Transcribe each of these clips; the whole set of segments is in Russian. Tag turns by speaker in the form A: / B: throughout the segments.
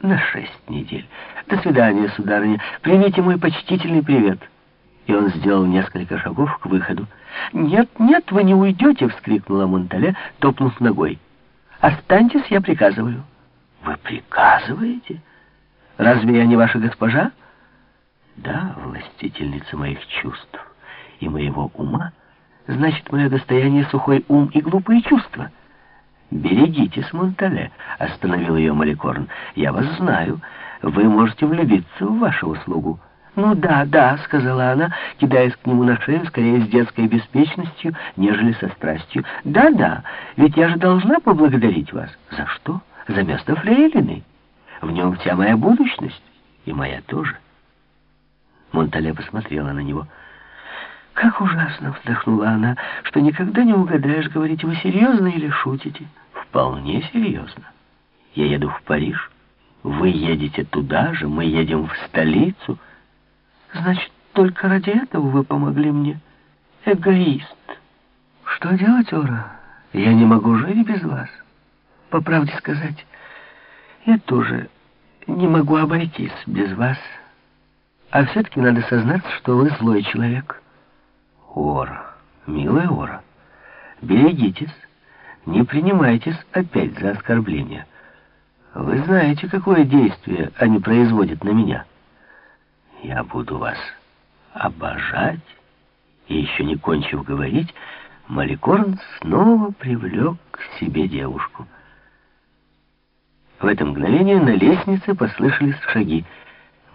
A: на шесть недель. До свидания, сударыня. Примите мой почтительный привет». И он сделал несколько шагов к выходу. «Нет, нет, вы не уйдете!» — вскрикнула Монтале, топнув ногой. «Останьтесь, я приказываю». «Вы приказываете? Разве я не ваша госпожа?» «Да, властительница моих чувств и моего ума. Значит, мое достояние — сухой ум и глупые чувства». «Берегитесь, Монтале», — остановил ее Маликорн. «Я вас знаю. Вы можете влюбиться в вашу услугу». «Ну да, да», — сказала она, кидаясь к нему на шею, скорее с детской беспечностью, нежели со страстью. «Да-да, ведь я же должна поблагодарить вас». «За что? За место фрейлины. В нем вся моя будущность, и моя тоже». Монтале посмотрела на него. «Как ужасно!» — вздохнула она, — «что никогда не угадаешь, говорите вы серьезно или шутите?» «Вполне серьезно. Я еду в Париж. Вы едете туда же, мы едем в столицу». Значит, только ради этого вы помогли мне? Эгоист. Что делать, Ора? Я не могу жить без вас. По правде сказать, я тоже не могу обойтись без вас. А все-таки надо сознаться, что вы злой человек. Ора, милая Ора, берегитесь, не принимайтесь опять за оскорбление. Вы знаете, какое действие они производят на меня. Я буду вас обожать. И еще не кончив говорить, Маликорн снова привлек к себе девушку. В это мгновение на лестнице послышались шаги.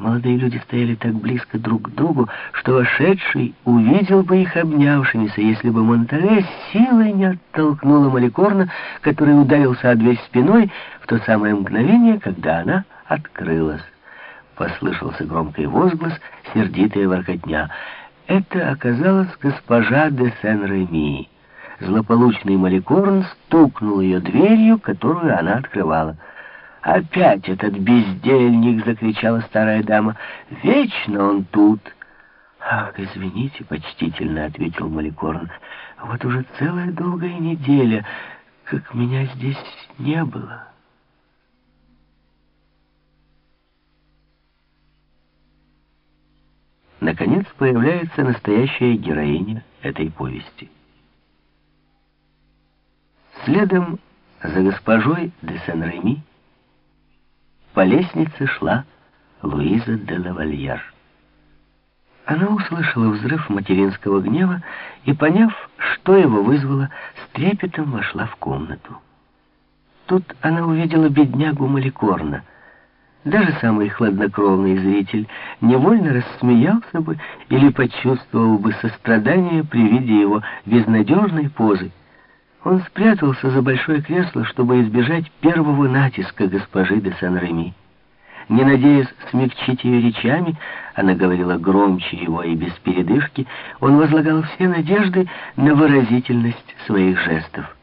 A: Молодые люди стояли так близко друг к другу, что вошедший увидел бы их обнявшимися, если бы Монтале силой не оттолкнула Маликорна, который ударился о дверь спиной в то самое мгновение, когда она открылась. Послышался громкий возглас, сердитая воркотня. Это оказалась госпожа де Сен-Реми. Злополучный Маликорн стукнул ее дверью, которую она открывала. «Опять этот бездельник!» — закричала старая дама. «Вечно он тут!» «Ах, извините, почтительно!» — ответил Маликорн. «Вот уже целая долгая неделя, как меня здесь не было». Наконец появляется настоящая героиня этой повести. Следом за госпожой де Сен-Реми по лестнице шла Луиза де Лавальер. Она услышала взрыв материнского гнева и, поняв, что его вызвало, с трепетом вошла в комнату. Тут она увидела беднягу Маликорна — даже самый хладнокровный зритель невольно рассмеялся бы или почувствовал бы сострадание при виде его безнадежной позы. Он спрятался за большое кресло, чтобы избежать первого натиска госпожи де Сан-Реми. Не надеясь смягчить ее речами, она говорила громче его и без передышки, он возлагал все надежды на выразительность своих жестов.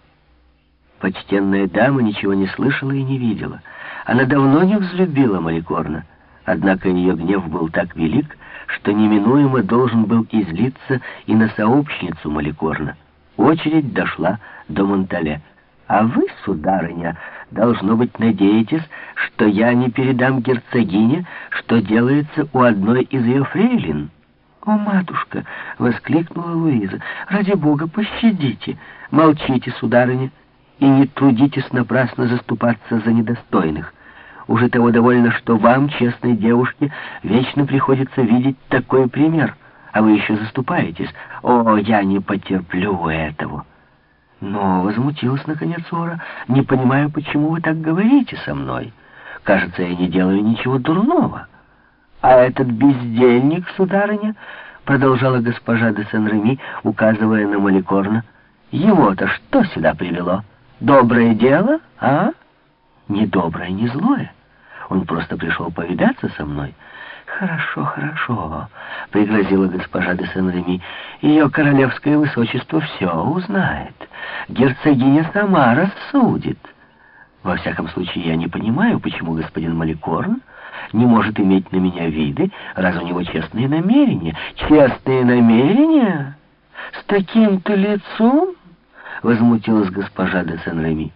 A: Почтенная дама ничего не слышала и не видела — она давно не взлюбила Маликорна, однако ее гнев был так велик, что неминуемо должен был излиться и на сообщницу Маликорна. Очередь дошла до Монтале. «А вы, сударыня, должно быть, надеетесь, что я не передам герцогине, что делается у одной из ее фрейлин?» «О, матушка!» — воскликнула Луиза. «Ради бога, пощадите! Молчите, сударыня, и не трудитесь напрасно заступаться за недостойных. Уже того довольно, что вам, честной девушке, вечно приходится видеть такой пример, а вы еще заступаетесь. О, я не потерплю этого. Но возмутилась, наконец, Ора, не понимаю, почему вы так говорите со мной. Кажется, я не делаю ничего дурного. А этот бездельник, сударыня, продолжала госпожа де Сен-Реми, указывая на Маликорна, его-то что сюда привело? Доброе дело, а? Не доброе, не злое. Он просто пришел повидаться со мной. «Хорошо, хорошо», — пригрозила госпожа де Сен-Реми. «Ее королевское высочество все узнает. Герцогиня сама рассудит. Во всяком случае, я не понимаю, почему господин Маликорн не может иметь на меня виды, раз у него честные намерения. Честные намерения? С таким-то лицом?» — возмутилась госпожа де Сен-Реми.